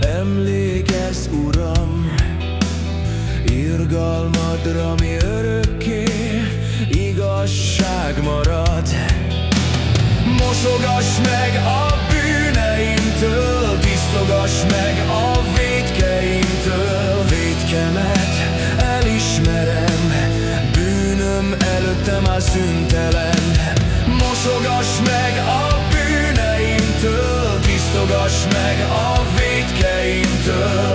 Emlékezz, Uram, irgalmadra mi örökké igazság marad. Mosogass meg a bűneimtől, tisztogass meg a védkeimtől. Védkemet elismerem, bűnöm előttem a szüntelen. Mosogass meg a Tisztogass meg a védkeimtől